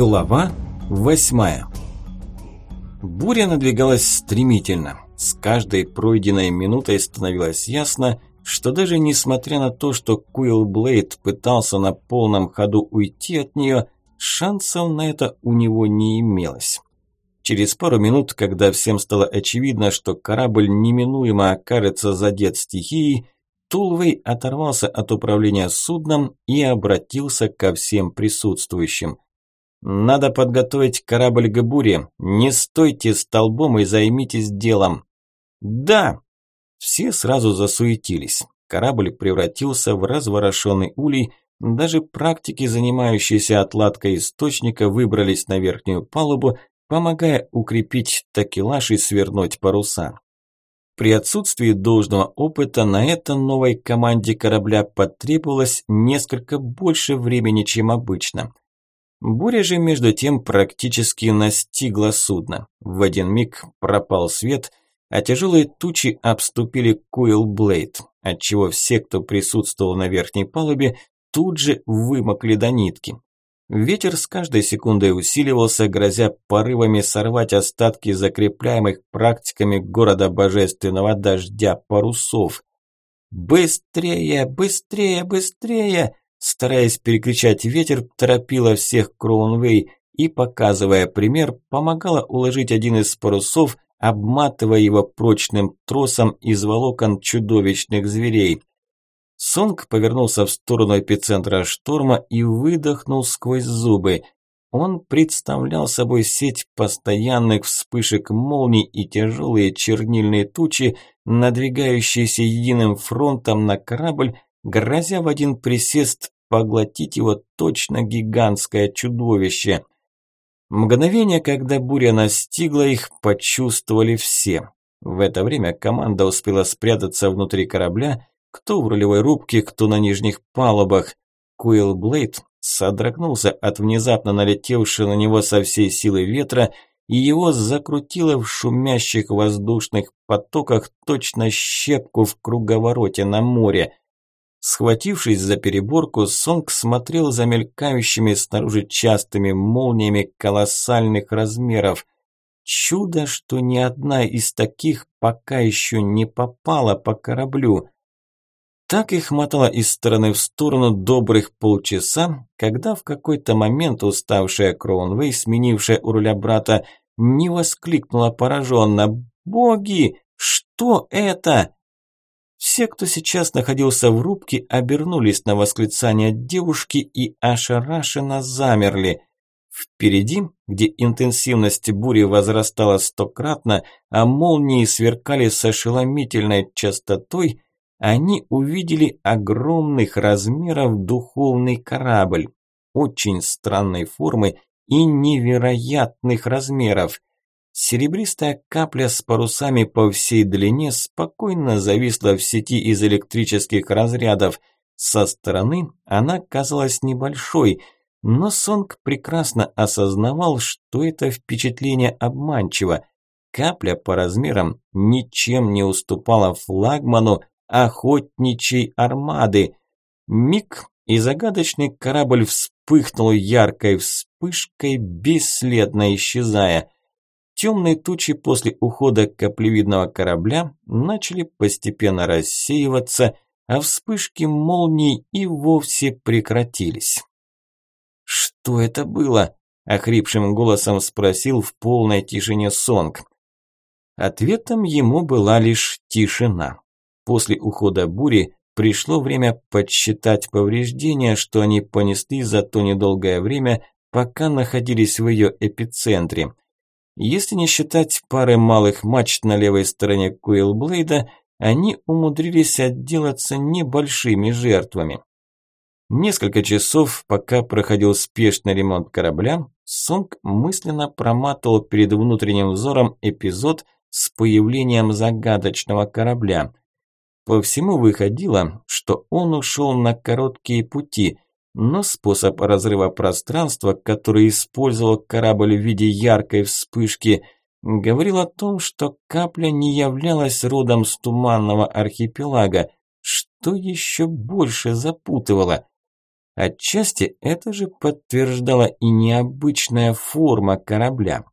Глава восьмая Буря надвигалась стремительно. С каждой пройденной минутой становилось ясно, что даже несмотря на то, что Куилл Блейд пытался на полном ходу уйти от нее, шансов на это у него не имелось. Через пару минут, когда всем стало очевидно, что корабль неминуемо окажется задет стихией, Тулвей оторвался от управления судном и обратился ко всем присутствующим – надо подготовить корабль к буре. Не стойте столбом и займитесь делом. Да. Все сразу засуетились. Корабль превратился в разворошенный улей. Даже практики, занимающиеся отладкой источника, выбрались на верхнюю палубу, помогая укрепить такелаж и свернуть паруса. При отсутствии должного опыта на это новой команде корабля потребовалось несколько больше времени, чем обычно. Буря же между тем практически настигла судно. В один миг пропал свет, а тяжелые тучи обступили Куилблейд, отчего все, кто присутствовал на верхней палубе, тут же вымокли до нитки. Ветер с каждой секундой усиливался, грозя порывами сорвать остатки закрепляемых практиками города божественного дождя парусов. «Быстрее, быстрее, быстрее!» Стараясь перекричать ветер, торопила всех Кроунвей и, показывая пример, помогала уложить один из парусов, обматывая его прочным тросом из волокон чудовищных зверей. Сонг повернулся в сторону эпицентра шторма и выдохнул сквозь зубы. Он представлял собой сеть постоянных вспышек молний и тяжелые чернильные тучи, надвигающиеся единым фронтом на корабль, грозя в один присест поглотить его точно гигантское чудовище. Мгновение, когда буря настигла их, почувствовали все. В это время команда успела спрятаться внутри корабля, кто в рулевой рубке, кто на нижних палубах. Куилл Блейд содрогнулся от внезапно налетевшего на него со всей силы ветра, и его закрутило в шумящих воздушных потоках точно щепку в круговороте на море. Схватившись за переборку, Сонг смотрел за мелькающими снаружи частыми молниями колоссальных размеров. Чудо, что ни одна из таких пока еще не попала по кораблю. Так их мотало из стороны в сторону добрых полчаса, когда в какой-то момент уставшая Кроунвей, сменившая у руля брата, не воскликнула пораженно «Боги! Что это?» Все, кто сейчас находился в рубке, обернулись на восклицание девушки и ошарашенно замерли. Впереди, где интенсивность бури возрастала стократно, а молнии сверкали с ошеломительной частотой, они увидели огромных размеров духовный корабль, очень странной формы и невероятных размеров. Серебристая капля с парусами по всей длине спокойно зависла в сети из электрических разрядов. Со стороны она казалась небольшой, но Сонг прекрасно осознавал, что это впечатление обманчиво. Капля по размерам ничем не уступала флагману охотничьей армады. Миг, и загадочный корабль вспыхнул яркой вспышкой, бесследно исчезая – Темные тучи после ухода каплевидного корабля начали постепенно рассеиваться, а вспышки молний и вовсе прекратились. «Что это было?» – охрипшим голосом спросил в полной тишине Сонг. Ответом ему была лишь тишина. После ухода бури пришло время подсчитать повреждения, что они понесли за то недолгое время, пока находились в ее эпицентре. Если не считать пары малых мачт на левой стороне Куилблейда, они умудрились отделаться небольшими жертвами. Несколько часов, пока проходил спешный ремонт корабля, Сонг мысленно проматывал перед внутренним взором эпизод с появлением загадочного корабля. По всему выходило, что он ушел на короткие пути – но способ разрыва пространства, который использовал корабль в виде яркой вспышки, говорил о том, что капля не являлась родом с туманного архипелага, что еще больше запутывало. Отчасти это же подтверждала и необычная форма корабля.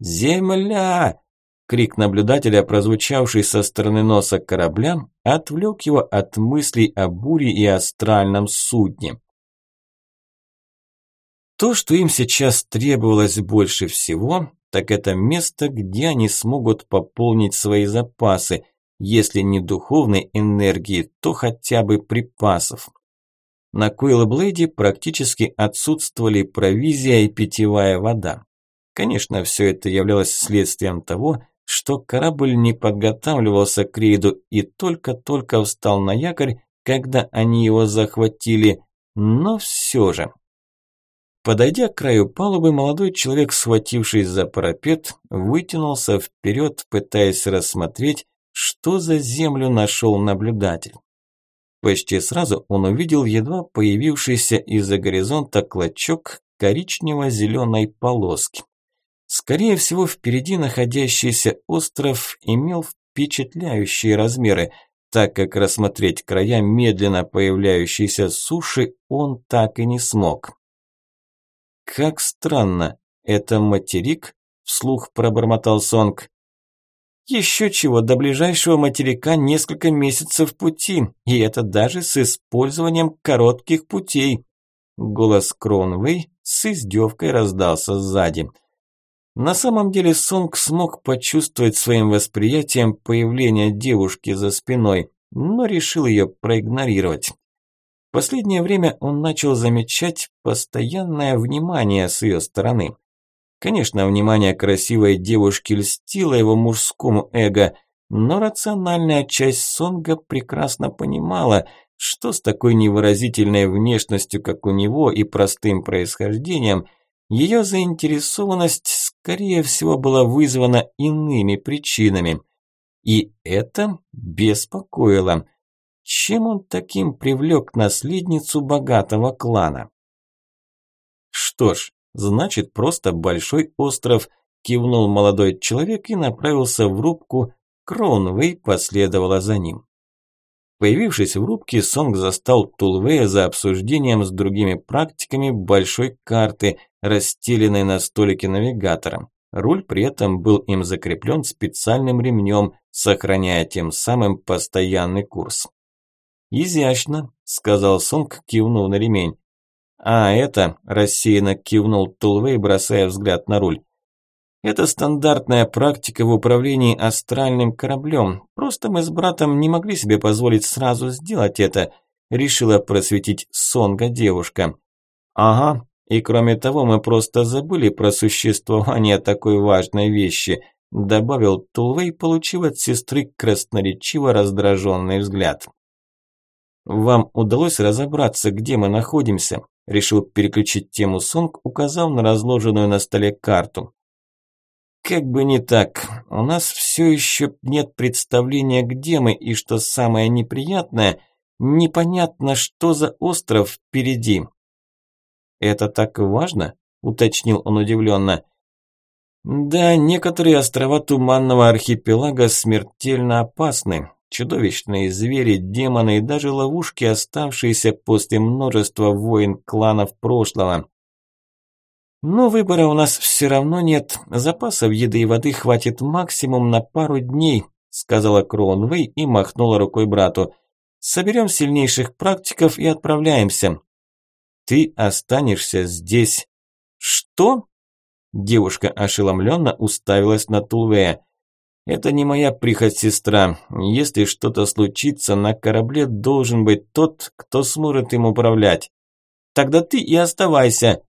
«Земля!» Крик наблюдателя, прозвучавший со стороны носа корабля, отвлек его от мыслей о буре и астральном судне. То, что им сейчас требовалось больше всего, так это место, где они смогут пополнить свои запасы, если не духовной энергии, то хотя бы припасов. На Куилблейде практически отсутствовали провизия и питьевая вода. Конечно, все это являлось следствием того, что корабль не подготавливался к рейду и только-только встал на якорь, когда они его захватили, но все же. Подойдя к краю палубы, молодой человек, схватившись за парапет, вытянулся вперед, пытаясь рассмотреть, что за землю нашел наблюдатель. Почти сразу он увидел едва появившийся из-за горизонта клочок коричнево-зеленой полоски. Скорее всего, впереди находящийся остров имел впечатляющие размеры, так как рассмотреть края медленно появляющейся суши он так и не смог. «Как странно, это материк?» – вслух пробормотал Сонг. «Еще чего, до ближайшего материка несколько месяцев пути, и это даже с использованием коротких путей». Голос Кронвей с издевкой раздался сзади. На самом деле Сонг смог почувствовать своим восприятием появление девушки за спиной, но решил ее проигнорировать последнее время он начал замечать постоянное внимание с ее стороны. Конечно, внимание красивой девушки льстило его мужскому эго, но рациональная часть Сонга прекрасно понимала, что с такой невыразительной внешностью, как у него, и простым происхождением, ее заинтересованность, скорее всего, была вызвана иными причинами. И это беспокоило – чем он таким привлек наследницу богатого клана? Что ж, значит просто большой остров, кивнул молодой человек и направился в рубку, Кроунвей последовала за ним. Появившись в рубке, Сонг застал Тулвея за обсуждением с другими практиками большой карты, расстеленной на столике навигатором. Руль при этом был им закреплен специальным ремнем, сохраняя тем самым постоянный курс. «Изящно», – сказал Сонг, кивнув на ремень. «А это», – рассеянно кивнул Тулвей, бросая взгляд на руль. «Это стандартная практика в управлении астральным кораблем. Просто мы с братом не могли себе позволить сразу сделать это», – решила просветить Сонга девушка. «Ага, и кроме того, мы просто забыли про существование такой важной вещи», – добавил Тулвей, получив от сестры красноречиво раздраженный взгляд. «Вам удалось разобраться, где мы находимся?» Решил переключить тему Сонг, указав на разложенную на столе карту. «Как бы не так. У нас все еще нет представления, где мы, и что самое неприятное, непонятно, что за остров впереди». «Это так важно?» – уточнил он удивленно. «Да, некоторые острова Туманного архипелага смертельно опасны. Чудовищные звери, демоны и даже ловушки, оставшиеся после множества войн кланов прошлого. Но выбора у нас все равно нет. Запасов еды и воды хватит максимум на пару дней, сказала Кроунвей и махнула рукой брату. Соберем сильнейших практиков и отправляемся. Ты останешься здесь. Что? Девушка ошеломленно уставилась на Тулвея. Это не моя прихоть, сестра. Если что-то случится, на корабле должен быть тот, кто сможет им управлять. Тогда ты и оставайся.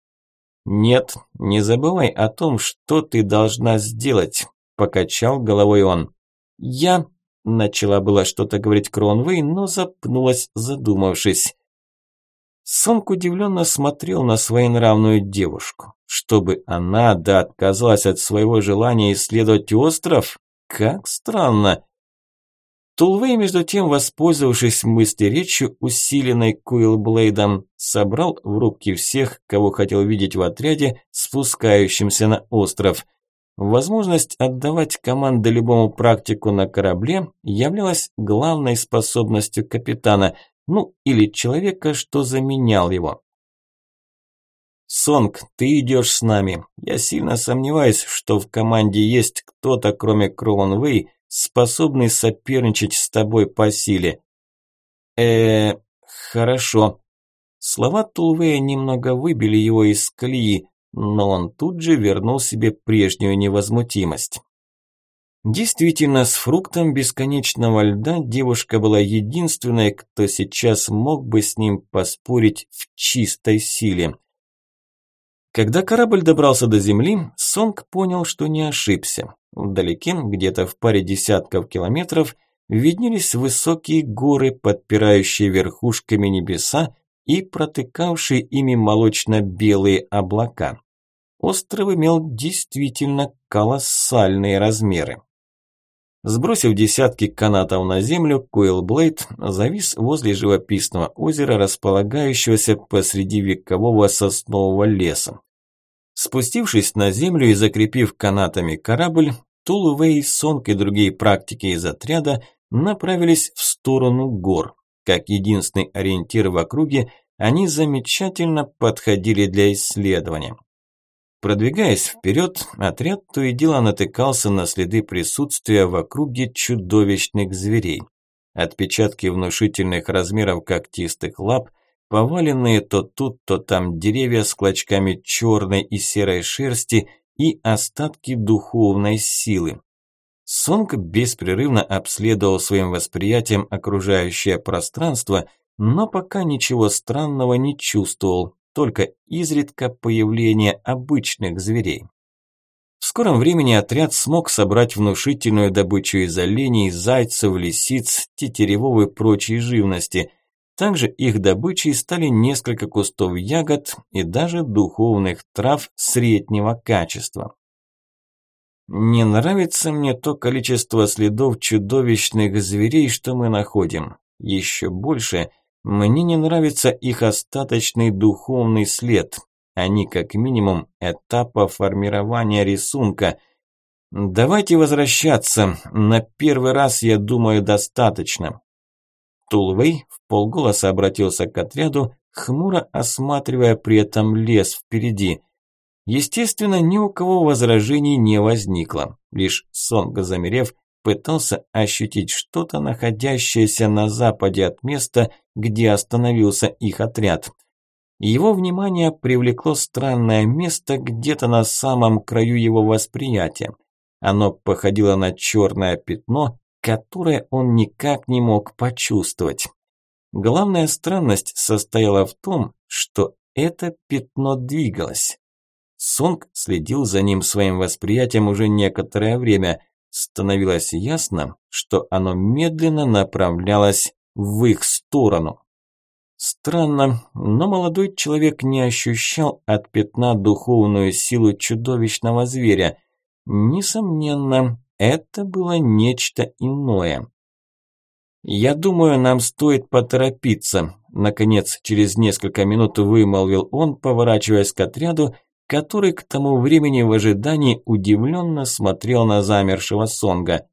Нет, не забывай о том, что ты должна сделать, покачал головой он. Я начала было что-то говорить Кронвей, но запнулась, задумавшись. Сонг удивленно смотрел на своенравную девушку. Чтобы она да отказалась от своего желания исследовать остров? Как странно. Тулвей, между тем, воспользовавшись мысли-речью, усиленной Куилблейдом, собрал в рубке всех, кого хотел видеть в отряде, спускающимся на остров. Возможность отдавать команды любому практику на корабле являлась главной способностью капитана, ну или человека, что заменял его. «Сонг, ты идешь с нами. Я сильно сомневаюсь, что в команде есть кто-то, кроме Кроунвей, способный соперничать с тобой по силе». э хорошо». Слова Тулвея немного выбили его из колеи, но он тут же вернул себе прежнюю невозмутимость. Действительно, с фруктом бесконечного льда девушка была единственной, кто сейчас мог бы с ним поспорить в чистой силе. Когда корабль добрался до земли, Сонг понял, что не ошибся. Вдалеке, где-то в паре десятков километров, виднелись высокие горы, подпирающие верхушками небеса и протыкавшие ими молочно-белые облака. Остров имел действительно колоссальные размеры. Сбросив десятки канатов на землю, Койлблейд завис возле живописного озера, располагающегося посреди векового соснового леса. Спустившись на землю и закрепив канатами корабль, Тулвей, Сонг и другие практики из отряда направились в сторону гор. Как единственный ориентир в округе, они замечательно подходили для исследования. Продвигаясь вперед, отряд то и дело натыкался на следы присутствия в округе чудовищных зверей. Отпечатки внушительных размеров когтистых лап – Поваленные то тут, то там деревья с клочками черной и серой шерсти и остатки духовной силы. Сонг беспрерывно обследовал своим восприятием окружающее пространство, но пока ничего странного не чувствовал, только изредка появление обычных зверей. В скором времени отряд смог собрать внушительную добычу из оленей, зайцев, лисиц, тетеревов и прочей живности, также их добычей стали несколько кустов ягод и даже духовных трав среднего качества. Не нравится мне то количество следов чудовищных зверей, что мы находим. Еще больше мне не нравится их остаточный духовный след. Они как минимум этапа формирования рисунка. Давайте возвращаться. На первый раз, я думаю, достаточно. Тулвей в полголоса обратился к отряду, хмуро осматривая при этом лес впереди. Естественно, ни у кого возражений не возникло. Лишь Сонга, замерев, пытался ощутить что-то, находящееся на западе от места, где остановился их отряд. Его внимание привлекло странное место где-то на самом краю его восприятия. Оно походило на черное пятно, которое он никак не мог почувствовать. Главная странность состояла в том, что это пятно двигалось. Сонг следил за ним своим восприятием уже некоторое время. Становилось ясно, что оно медленно направлялось в их сторону. Странно, но молодой человек не ощущал от пятна духовную силу чудовищного зверя. Несомненно, это было нечто иное. «Я думаю, нам стоит поторопиться», – наконец, через несколько минут вымолвил он, поворачиваясь к отряду, который к тому времени в ожидании удивленно смотрел на замершего Сонга.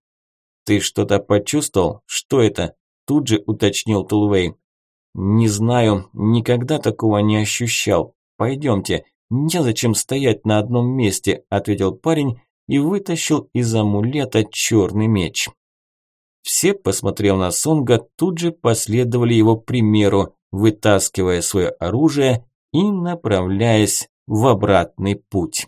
«Ты что-то почувствовал? Что это?» – тут же уточнил Тулвей. «Не знаю, никогда такого не ощущал. Пойдемте, незачем стоять на одном месте», – ответил парень и вытащил из амулета черный меч. Все, посмотрев на Сонга, тут же последовали его примеру, вытаскивая свое оружие и направляясь в обратный путь.